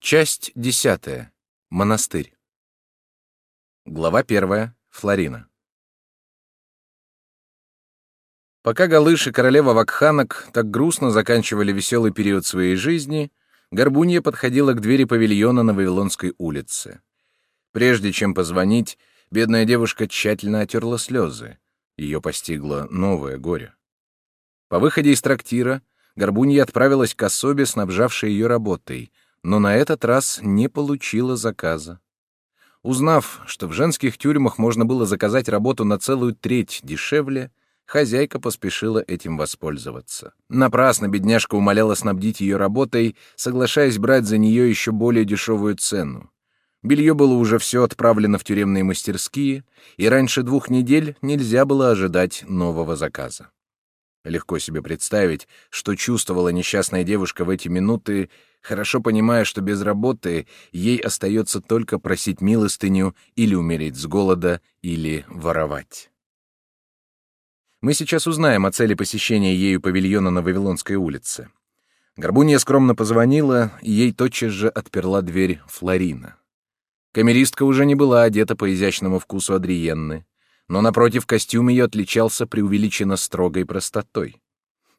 Часть десятая. Монастырь. Глава первая. Флорина. Пока Галыш и королева Вакханок так грустно заканчивали веселый период своей жизни, Горбунья подходила к двери павильона на Вавилонской улице. Прежде чем позвонить, бедная девушка тщательно отерла слезы. Ее постигло новое горе. По выходе из трактира Горбунья отправилась к особе, снабжавшей ее работой — но на этот раз не получила заказа. Узнав, что в женских тюрьмах можно было заказать работу на целую треть дешевле, хозяйка поспешила этим воспользоваться. Напрасно бедняжка умоляла снабдить ее работой, соглашаясь брать за нее еще более дешевую цену. Белье было уже все отправлено в тюремные мастерские, и раньше двух недель нельзя было ожидать нового заказа. Легко себе представить, что чувствовала несчастная девушка в эти минуты, хорошо понимая, что без работы ей остается только просить милостыню или умереть с голода, или воровать. Мы сейчас узнаем о цели посещения ею павильона на Вавилонской улице. Горбунья скромно позвонила, и ей тотчас же отперла дверь Флорина. Камеристка уже не была одета по изящному вкусу Адриенны, но напротив костюм ее отличался преувеличенно строгой простотой.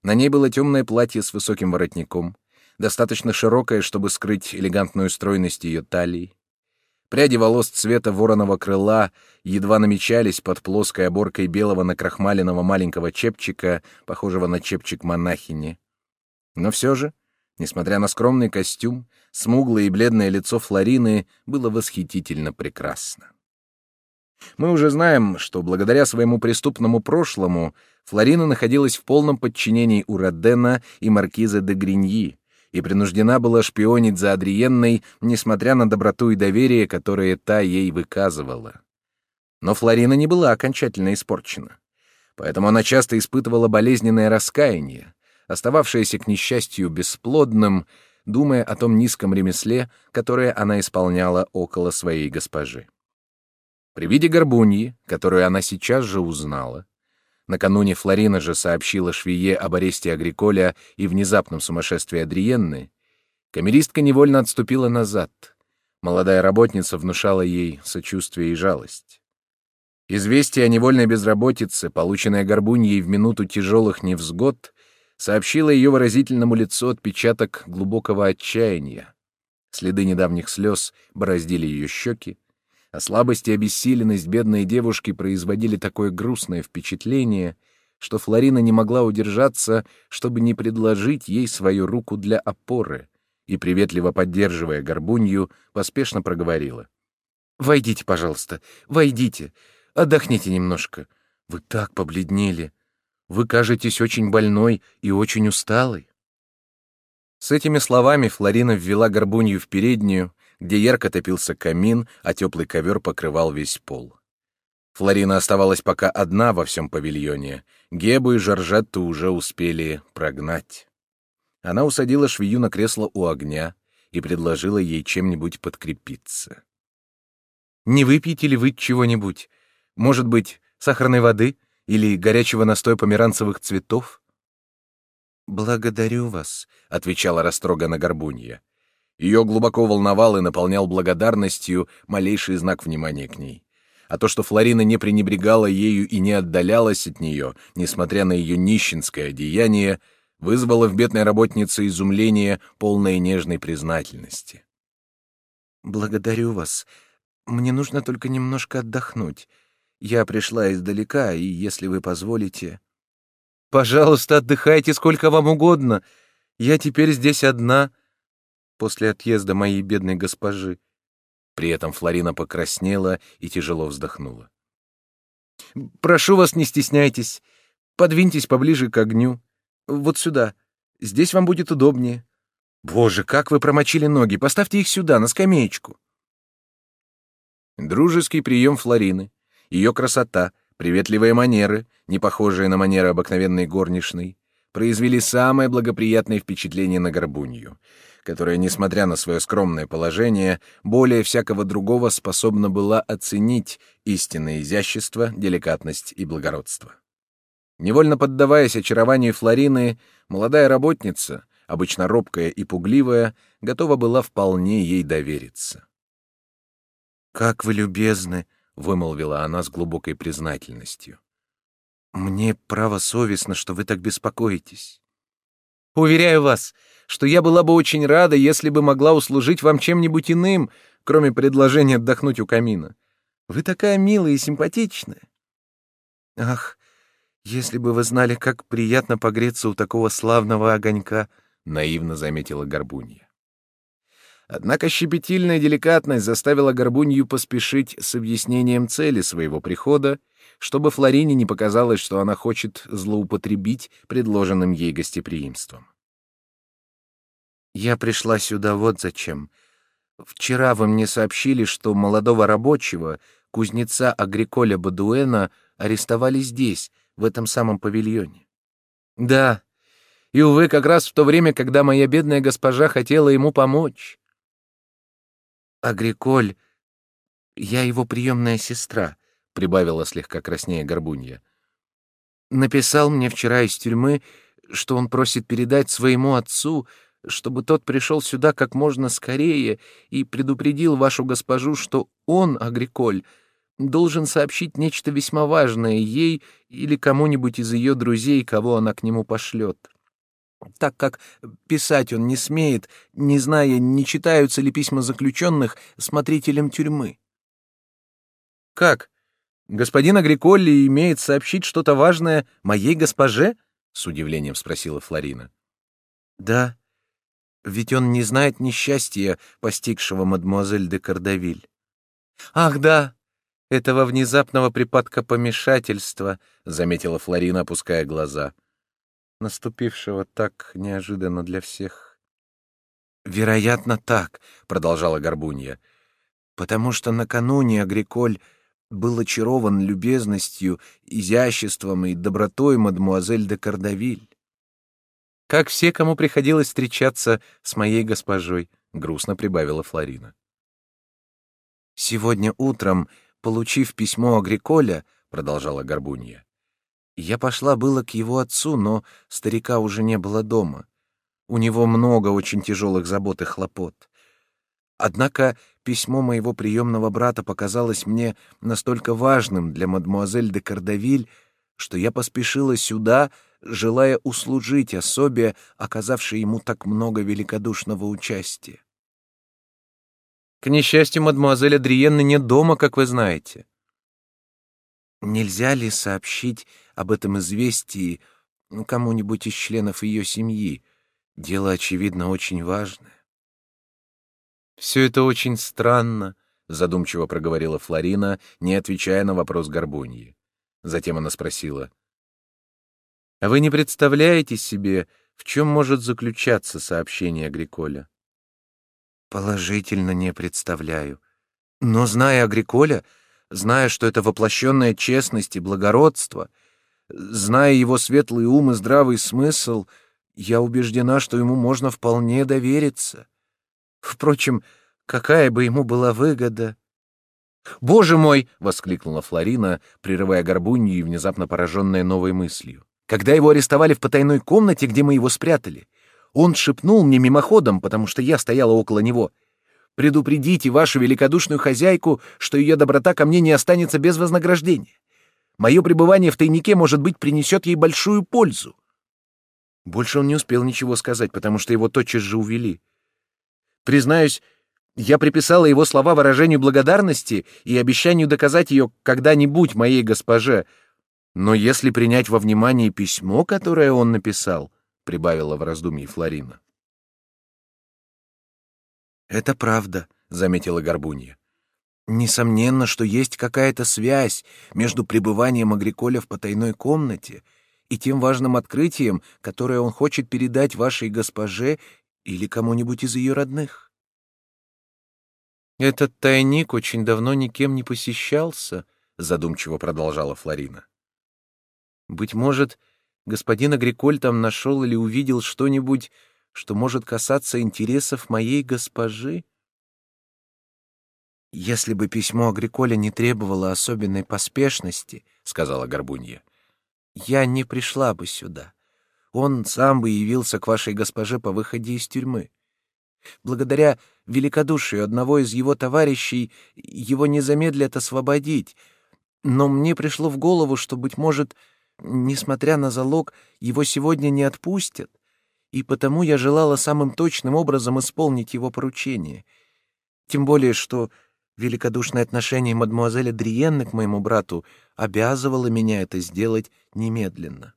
На ней было темное платье с высоким воротником, достаточно широкое, чтобы скрыть элегантную стройность ее талии. Пряди волос цвета вороного крыла едва намечались под плоской оборкой белого накрахмаленного маленького чепчика, похожего на чепчик монахини. Но все же, несмотря на скромный костюм, смуглое и бледное лицо Флорины было восхитительно прекрасно. Мы уже знаем, что благодаря своему преступному прошлому Флорина находилась в полном подчинении у Родена и маркиза де Гриньи, и принуждена была шпионить за Адриенной, несмотря на доброту и доверие, которые та ей выказывала. Но Флорина не была окончательно испорчена. Поэтому она часто испытывала болезненное раскаяние, остававшееся к несчастью бесплодным, думая о том низком ремесле, которое она исполняла около своей госпожи. При виде горбуньи, которую она сейчас же узнала, Накануне Флорина же сообщила швее об аресте Агриколя и внезапном сумасшествии Адриенны. Камеристка невольно отступила назад. Молодая работница внушала ей сочувствие и жалость. Известие о невольной безработице, полученное Горбуньей в минуту тяжелых невзгод, сообщило ее выразительному лицу отпечаток глубокого отчаяния. Следы недавних слез бороздили ее щеки, а слабость и обессиленность бедной девушки производили такое грустное впечатление, что Флорина не могла удержаться, чтобы не предложить ей свою руку для опоры, и, приветливо поддерживая горбунью, поспешно проговорила. «Войдите, пожалуйста, войдите, отдохните немножко. Вы так побледнели. Вы кажетесь очень больной и очень усталой». С этими словами Флорина ввела горбунью в переднюю, где ярко топился камин, а теплый ковер покрывал весь пол. Флорина оставалась пока одна во всем павильоне. Гебу и Жоржетту уже успели прогнать. Она усадила швею на кресло у огня и предложила ей чем-нибудь подкрепиться. «Не выпьете ли вы чего-нибудь? Может быть, сахарной воды или горячего настоя померанцевых цветов?» «Благодарю вас», — отвечала растроганно Горбунья. Ее глубоко волновал и наполнял благодарностью малейший знак внимания к ней. А то, что Флорина не пренебрегала ею и не отдалялась от нее, несмотря на ее нищенское одеяние, вызвало в бедной работнице изумление, полное нежной признательности. «Благодарю вас. Мне нужно только немножко отдохнуть. Я пришла издалека, и, если вы позволите...» «Пожалуйста, отдыхайте сколько вам угодно. Я теперь здесь одна», после отъезда моей бедной госпожи. При этом Флорина покраснела и тяжело вздохнула. «Прошу вас, не стесняйтесь. Подвиньтесь поближе к огню. Вот сюда. Здесь вам будет удобнее. Боже, как вы промочили ноги! Поставьте их сюда, на скамеечку!» Дружеский прием Флорины, ее красота, приветливые манеры, не похожие на манеры обыкновенной горничной, произвели самое благоприятное впечатление на Горбунью — которая, несмотря на свое скромное положение, более всякого другого способна была оценить истинное изящество, деликатность и благородство. Невольно поддаваясь очарованию Флорины, молодая работница, обычно робкая и пугливая, готова была вполне ей довериться. «Как вы любезны!» — вымолвила она с глубокой признательностью. «Мне право совестно, что вы так беспокоитесь». «Уверяю вас, что я была бы очень рада, если бы могла услужить вам чем-нибудь иным, кроме предложения отдохнуть у камина. Вы такая милая и симпатичная». «Ах, если бы вы знали, как приятно погреться у такого славного огонька», — наивно заметила Горбунья. Однако щепетильная деликатность заставила Горбунью поспешить с объяснением цели своего прихода, чтобы Флорине не показалось, что она хочет злоупотребить предложенным ей гостеприимством. «Я пришла сюда вот зачем. Вчера вы мне сообщили, что молодого рабочего, кузнеца Агриколя Бадуэна, арестовали здесь, в этом самом павильоне». «Да, и, увы, как раз в то время, когда моя бедная госпожа хотела ему помочь». Агриколь, я его приемная сестра, прибавила слегка краснее Горбунья. Написал мне вчера из тюрьмы, что он просит передать своему отцу, чтобы тот пришел сюда как можно скорее и предупредил вашу госпожу, что он, Агриколь, должен сообщить нечто весьма важное ей или кому-нибудь из ее друзей, кого она к нему пошлет так как писать он не смеет, не зная, не читаются ли письма заключенных смотрителем тюрьмы. «Как? Господин Агриколли имеет сообщить что-то важное моей госпоже?» — с удивлением спросила Флорина. «Да, ведь он не знает несчастья, постигшего мадемуазель де Кардавиль». «Ах, да, этого внезапного припадка помешательства», — заметила Флорина, опуская глаза. — наступившего так неожиданно для всех. «Вероятно, так», — продолжала Горбунья, «потому что накануне Агриколь был очарован любезностью, изяществом и добротой мадмуазель де Кардавиль. «Как все, кому приходилось встречаться с моей госпожой», — грустно прибавила Флорина. «Сегодня утром, получив письмо Агриколя, — продолжала Горбунья, я пошла было к его отцу, но старика уже не было дома. У него много очень тяжелых забот и хлопот. Однако письмо моего приемного брата показалось мне настолько важным для мадмуазель де Кардавиль, что я поспешила сюда, желая услужить особе, оказавшей ему так много великодушного участия. К несчастью, мадмуазель Адриенны нет дома, как вы знаете. Нельзя ли сообщить об этом известии кому-нибудь из членов ее семьи? Дело, очевидно, очень важное. «Все это очень странно», — задумчиво проговорила Флорина, не отвечая на вопрос Горбуньи. Затем она спросила. «А вы не представляете себе, в чем может заключаться сообщение Агриколя?» «Положительно не представляю. Но, зная Агриколя, зная, что это воплощенная честность и благородство, зная его светлый ум и здравый смысл, я убеждена, что ему можно вполне довериться. Впрочем, какая бы ему была выгода? «Боже мой!» — воскликнула Флорина, прерывая горбунью и внезапно пораженная новой мыслью. «Когда его арестовали в потайной комнате, где мы его спрятали, он шепнул мне мимоходом, потому что я стояла около него — Предупредите вашу великодушную хозяйку, что ее доброта ко мне не останется без вознаграждения. Мое пребывание в тайнике, может быть, принесет ей большую пользу. Больше он не успел ничего сказать, потому что его тотчас же увели. Признаюсь, я приписала его слова выражению благодарности и обещанию доказать ее когда-нибудь моей госпоже. Но если принять во внимание письмо, которое он написал, — прибавила в раздумье Флорина, «Это правда», — заметила Горбунья. «Несомненно, что есть какая-то связь между пребыванием Агриколя в потайной комнате и тем важным открытием, которое он хочет передать вашей госпоже или кому-нибудь из ее родных». «Этот тайник очень давно никем не посещался», — задумчиво продолжала Флорина. «Быть может, господин Агриколь там нашел или увидел что-нибудь, что может касаться интересов моей госпожи? «Если бы письмо Агриколя не требовало особенной поспешности, — сказала Горбунья, — я не пришла бы сюда. он сам бы явился к вашей госпоже по выходе из тюрьмы. Благодаря великодушию одного из его товарищей его не замедлят освободить, но мне пришло в голову, что, быть может, несмотря на залог, его сегодня не отпустят, и потому я желала самым точным образом исполнить его поручение. Тем более, что великодушное отношение мадемуазеля Дриенны к моему брату обязывало меня это сделать немедленно.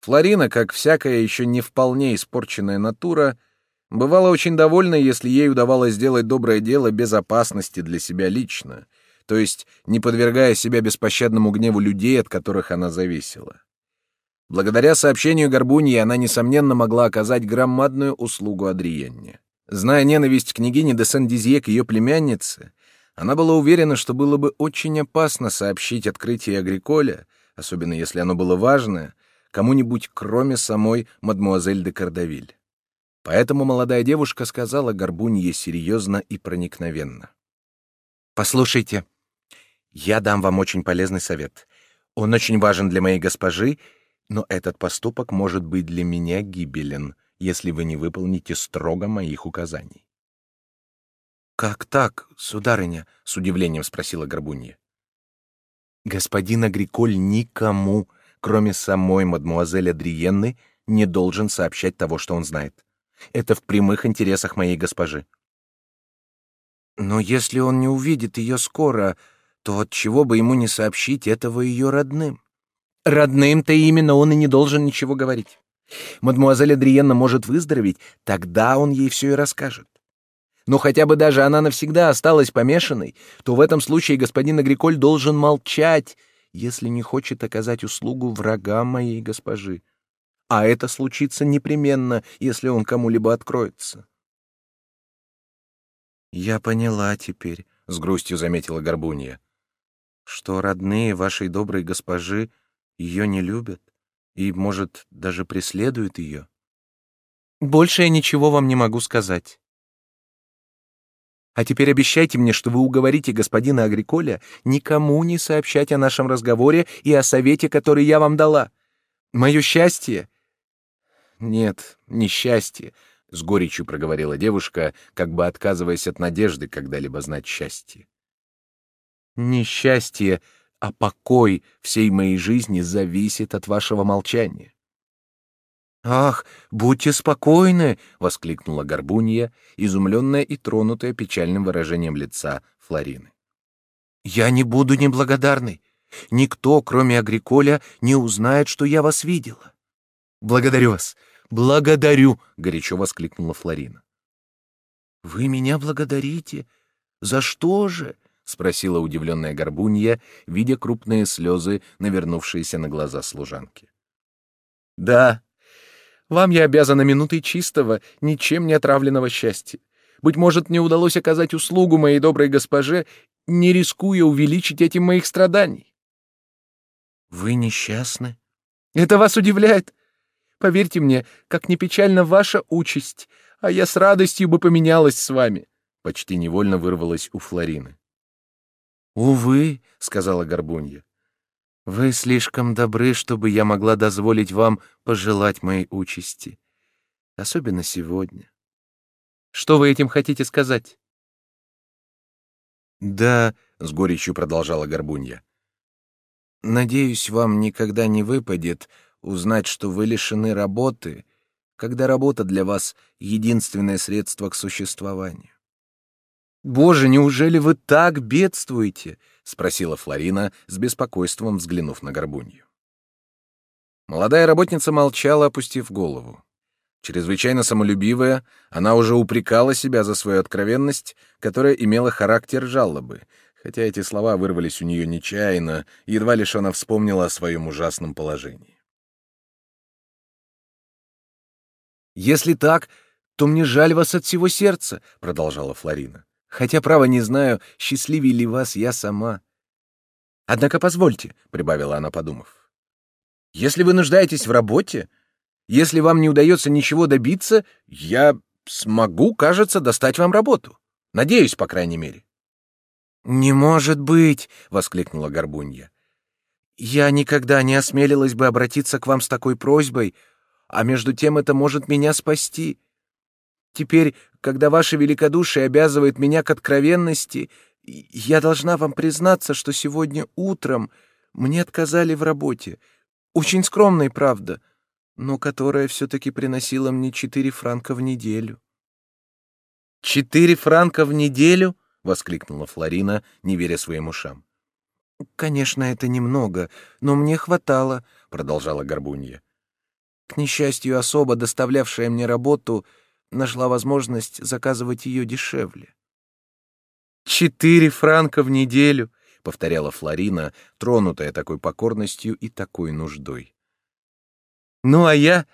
Флорина, как всякая еще не вполне испорченная натура, бывала очень довольна, если ей удавалось сделать доброе дело без опасности для себя лично, то есть не подвергая себя беспощадному гневу людей, от которых она зависела. Благодаря сообщению Горбуньи она, несомненно, могла оказать громадную услугу Адриенне. Зная ненависть княгини де Сен-Дизье к ее племяннице, она была уверена, что было бы очень опасно сообщить открытие Агриколя, особенно если оно было важное, кому-нибудь, кроме самой мадмуазель де Кардавиль. Поэтому молодая девушка сказала Горбунье серьезно и проникновенно. «Послушайте, я дам вам очень полезный совет. Он очень важен для моей госпожи, но этот поступок может быть для меня гибелен, если вы не выполните строго моих указаний». «Как так, сударыня?» — с удивлением спросила Горбунья. «Господин Агриколь никому кроме самой мадмуазель Адриенны, не должен сообщать того, что он знает. Это в прямых интересах моей госпожи. Но если он не увидит ее скоро, то от чего бы ему не сообщить этого ее родным? Родным-то именно он и не должен ничего говорить. Мадмуазель Адриенна может выздороветь, тогда он ей все и расскажет. Но хотя бы даже она навсегда осталась помешанной, то в этом случае господин Агриколь должен молчать если не хочет оказать услугу врагам моей госпожи. А это случится непременно, если он кому-либо откроется. «Я поняла теперь», — с грустью заметила Горбунья, «что родные вашей доброй госпожи ее не любят и, может, даже преследуют ее. Больше я ничего вам не могу сказать. А теперь обещайте мне, что вы уговорите господина Агриколя никому не сообщать о нашем разговоре и о совете, который я вам дала. Мое счастье...» «Нет, несчастье», — с горечью проговорила девушка, как бы отказываясь от надежды когда-либо знать счастье. «Несчастье, а покой всей моей жизни зависит от вашего молчания. «Ах, будьте спокойны!» — воскликнула Горбунья, изумленная и тронутая печальным выражением лица Флорины. «Я не буду неблагодарной. Никто, кроме Агриколя, не узнает, что я вас видела». «Благодарю вас! Благодарю!» — горячо воскликнула Флорина. «Вы меня благодарите? За что же?» — спросила удивленная Горбунья, видя крупные слезы, навернувшиеся на глаза служанки. «Да, вам я обязана минутой чистого, ничем не отравленного счастья. Быть может, мне удалось оказать услугу моей доброй госпоже, не рискуя увеличить этим моих страданий. Вы несчастны? Это вас удивляет? Поверьте мне, как не печальна ваша участь, а я с радостью бы поменялась с вами. Почти невольно вырвалась у Флорины. «Увы», — сказала Горбунья, вы слишком добры, чтобы я могла дозволить вам пожелать моей участи. Особенно сегодня. Что вы этим хотите сказать? Да, с горечью продолжала Горбунья. Надеюсь, вам никогда не выпадет узнать, что вы лишены работы, когда работа для вас единственное средство к существованию. Боже, неужели вы так бедствуете? спросила Флорина с беспокойством, взглянув на горбунью. Молодая работница молчала, опустив голову. Чрезвычайно самолюбивая, она уже упрекала себя за свою откровенность, которая имела характер жалобы, хотя эти слова вырвались у нее нечаянно, едва лишь она вспомнила о своем ужасном положении. «Если так, то мне жаль вас от всего сердца», — продолжала Флорина хотя, право, не знаю, счастливее ли вас я сама. Однако позвольте, — прибавила она, подумав, — если вы нуждаетесь в работе, если вам не удается ничего добиться, я смогу, кажется, достать вам работу. Надеюсь, по крайней мере. «Не может быть!» — воскликнула Горбунья. Я никогда не осмелилась бы обратиться к вам с такой просьбой, а между тем это может меня спасти. Теперь, когда ваше великодушие обязывает меня к откровенности, я должна вам признаться, что сегодня утром мне отказали в работе. Очень скромной, правда, но которая все-таки приносила мне четыре франка в неделю. «Четыре франка в неделю?» — воскликнула Флорина, не веря своим ушам. «Конечно, это немного, но мне хватало», — продолжала Горбунья. «К несчастью, особо доставлявшая мне работу нашла возможность заказывать ее дешевле». «Четыре франка в неделю», — повторяла Флорина, тронутая такой покорностью и такой нуждой. «Ну а я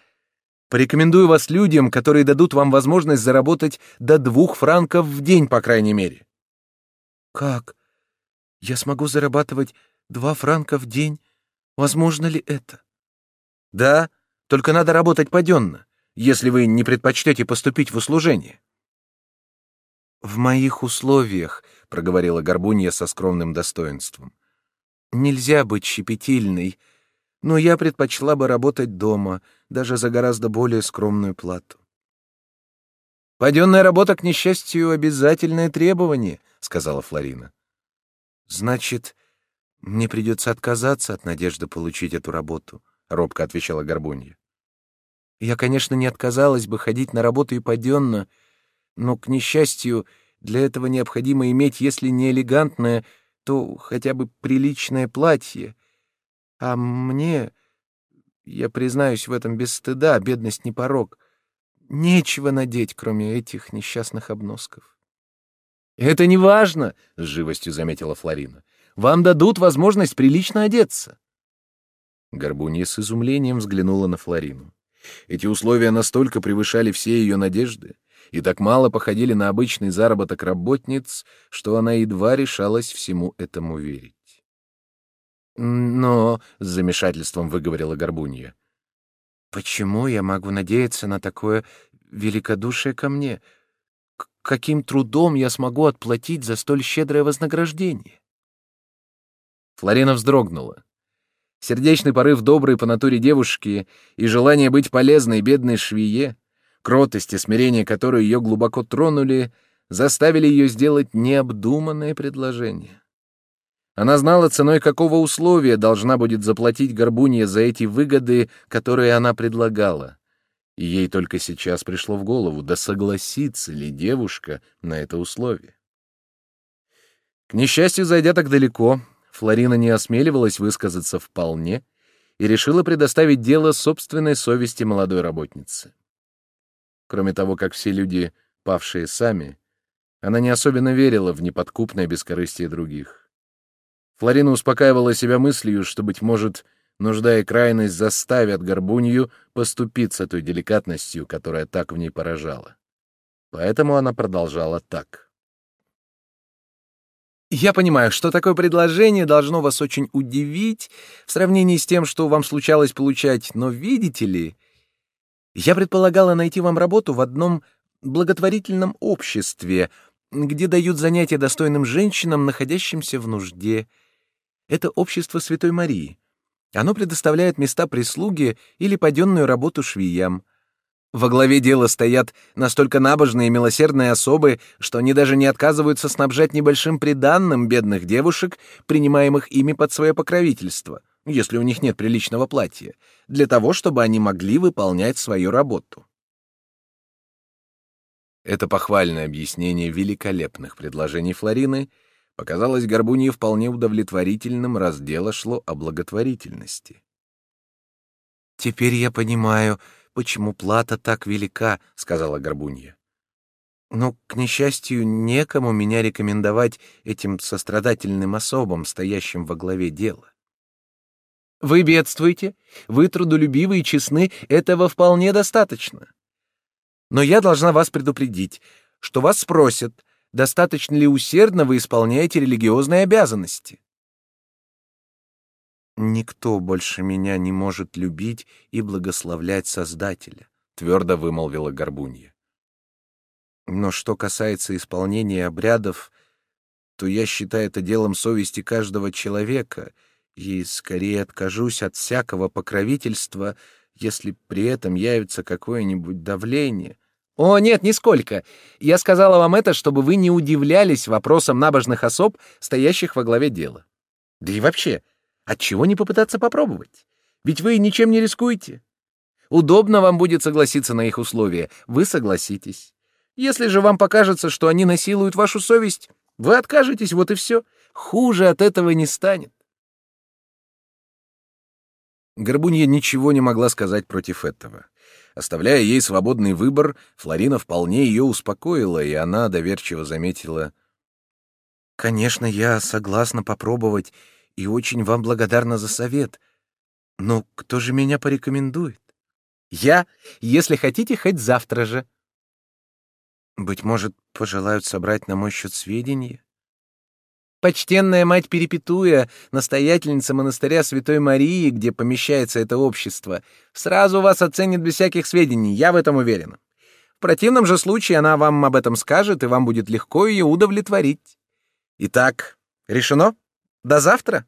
порекомендую вас людям, которые дадут вам возможность заработать до двух франков в день, по крайней мере». «Как? Я смогу зарабатывать два франка в день? Возможно ли это?» «Да, только надо работать паденно, если вы не предпочтете поступить в услужение». «В моих условиях», — проговорила Горбунья со скромным достоинством, — «нельзя быть щепетильной, но я предпочла бы работать дома, даже за гораздо более скромную плату». «Паденная работа, к несчастью, обязательное требование», — сказала Флорина. «Значит, мне придется отказаться от надежды получить эту работу», — робко отвечала Горбунья. «Я, конечно, не отказалась бы ходить на работу и паденно, но, к несчастью, для этого необходимо иметь, если не элегантное, то хотя бы приличное платье. А мне, я признаюсь в этом без стыда, бедность не порог, нечего надеть, кроме этих несчастных обносков. «Это не важно», — с живостью заметила Флорина. «Вам дадут возможность прилично одеться». Горбунья с изумлением взглянула на Флорину. Эти условия настолько превышали все ее надежды и так мало походили на обычный заработок работниц, что она едва решалась всему этому верить. «Но», — с замешательством выговорила Горбунья, — «почему я могу надеяться на такое великодушие ко мне? К каким трудом я смогу отплатить за столь щедрое вознаграждение?» Флорина вздрогнула. Сердечный порыв доброй по натуре девушки и желание быть полезной бедной швее, кротость и смирение, которые ее глубоко тронули, заставили ее сделать необдуманное предложение. Она знала, ценой какого условия должна будет заплатить Горбунья за эти выгоды, которые она предлагала. И ей только сейчас пришло в голову, да согласится ли девушка на это условие. К несчастью, зайдя так далеко, Флорина не осмеливалась высказаться вполне и решила предоставить дело собственной совести молодой работницы. Кроме того, как все люди, павшие сами, она не особенно верила в неподкупное бескорыстие других. Флорина успокаивала себя мыслью, что, быть может, нужда и крайность заставят Горбунью поступиться той деликатностью, которая так в ней поражала. Поэтому она продолжала так. Я понимаю, что такое предложение должно вас очень удивить в сравнении с тем, что вам случалось получать, но видите ли, я предполагала найти вам работу в одном благотворительном обществе, где дают занятия достойным женщинам, находящимся в нужде. Это общество Святой Марии. Оно предоставляет места прислуги или паденную работу швеям. Во главе дела стоят настолько набожные и милосердные особы, что они даже не отказываются снабжать небольшим приданным бедных девушек, принимаемых ими под свое покровительство, если у них нет приличного платья, для того, чтобы они могли выполнять свою работу. Это похвальное объяснение великолепных предложений Флорины показалось Горбунье вполне удовлетворительным, раз дело шло о благотворительности. «Теперь я понимаю, почему плата так велика», — сказала Горбунья. «Но, к несчастью, некому меня рекомендовать этим сострадательным особам, стоящим во главе дела». «Вы бедствуете, вы трудолюбивы и честны, этого вполне достаточно. Но я должна вас предупредить, что вас спросят, достаточно ли усердно вы исполняете религиозные обязанности. «Никто больше меня не может любить и благословлять Создателя», — твердо вымолвила Горбунья. «Но что касается исполнения обрядов, то я считаю это делом совести каждого человека, и скорее откажусь от всякого покровительства, если при этом явится какое-нибудь давление. О, нет, нисколько. Я сказала вам это, чтобы вы не удивлялись вопросам набожных особ, стоящих во главе дела. Да и вообще, отчего не попытаться попробовать? Ведь вы ничем не рискуете. Удобно вам будет согласиться на их условия, вы согласитесь. Если же вам покажется, что они насилуют вашу совесть, вы откажетесь, вот и все. Хуже от этого не станет. Горбунья ничего не могла сказать против этого. Оставляя ей свободный выбор, Флорина вполне ее успокоила, и она доверчиво заметила. «Конечно, я согласна попробовать и очень вам благодарна за совет. Но кто же меня порекомендует?» «Я, если хотите, хоть завтра же». «Быть может, пожелают собрать на мой счет сведения?» почтенная мать Перепетуя, настоятельница монастыря Святой Марии, где помещается это общество, сразу вас оценит без всяких сведений, я в этом уверен. В противном же случае она вам об этом скажет, и вам будет легко ее удовлетворить. Итак, решено? До завтра?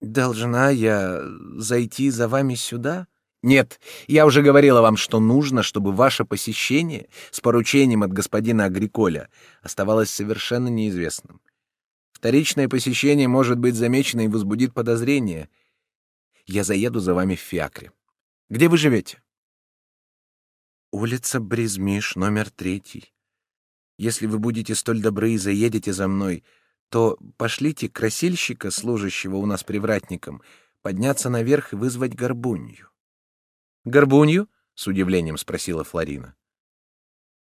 Должна я зайти за вами сюда? Нет, я уже говорила вам, что нужно, чтобы ваше посещение с поручением от господина Агриколя оставалось совершенно неизвестным. Вторичное посещение может быть замечено и возбудит подозрения. Я заеду за вами в Фиакре. Где вы живете? Улица Бризмиш, номер третий. Если вы будете столь добры и заедете за мной, то пошлите красильщика, служащего у нас привратником, подняться наверх и вызвать горбунью. Горбунью? с удивлением спросила Флорина.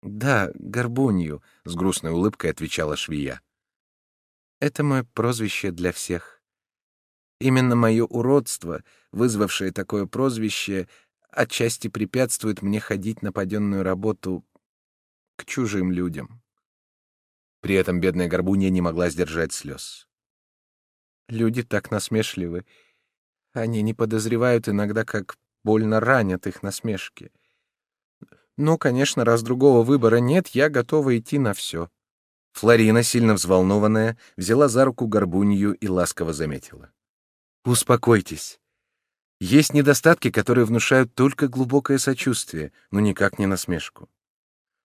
Да, горбунью, с грустной улыбкой отвечала швея. Это мое прозвище для всех. Именно мое уродство, вызвавшее такое прозвище, отчасти препятствует мне ходить на паденную работу к чужим людям. При этом бедная горбунья не могла сдержать слез. Люди так насмешливы. Они не подозревают иногда, как больно ранят их насмешки. Ну, конечно, раз другого выбора нет, я готова идти на все. Флорина, сильно взволнованная, взяла за руку горбунью и ласково заметила. «Успокойтесь. Есть недостатки, которые внушают только глубокое сочувствие, но никак не насмешку.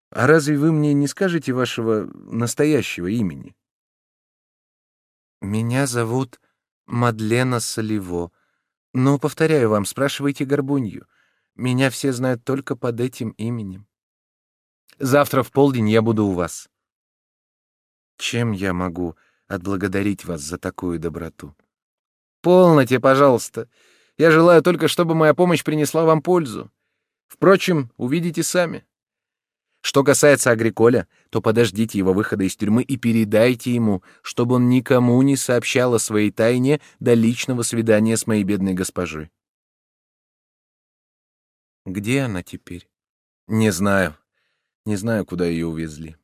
А разве вы мне не скажете вашего настоящего имени?» «Меня зовут Мадлена Соливо. Но, повторяю вам, спрашивайте горбунью. Меня все знают только под этим именем. Завтра в полдень я буду у вас. Чем я могу отблагодарить вас за такую доброту? Полноте, пожалуйста. Я желаю только, чтобы моя помощь принесла вам пользу. Впрочем, увидите сами. Что касается Агриколя, то подождите его выхода из тюрьмы и передайте ему, чтобы он никому не сообщал о своей тайне до личного свидания с моей бедной госпожой. Где она теперь? Не знаю. Не знаю, куда ее увезли.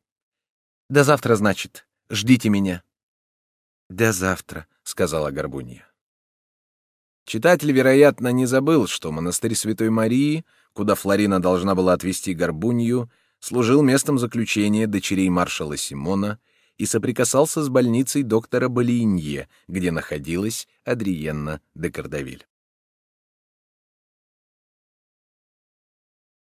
До завтра, значит. Ждите меня. До завтра, сказала Горбунья. Читатель, вероятно, не забыл, что монастырь Святой Марии, куда Флорина должна была отвезти Горбунью, служил местом заключения дочерей маршала Симона и соприкасался с больницей доктора Болинье, где находилась Адриенна де Кардавиль.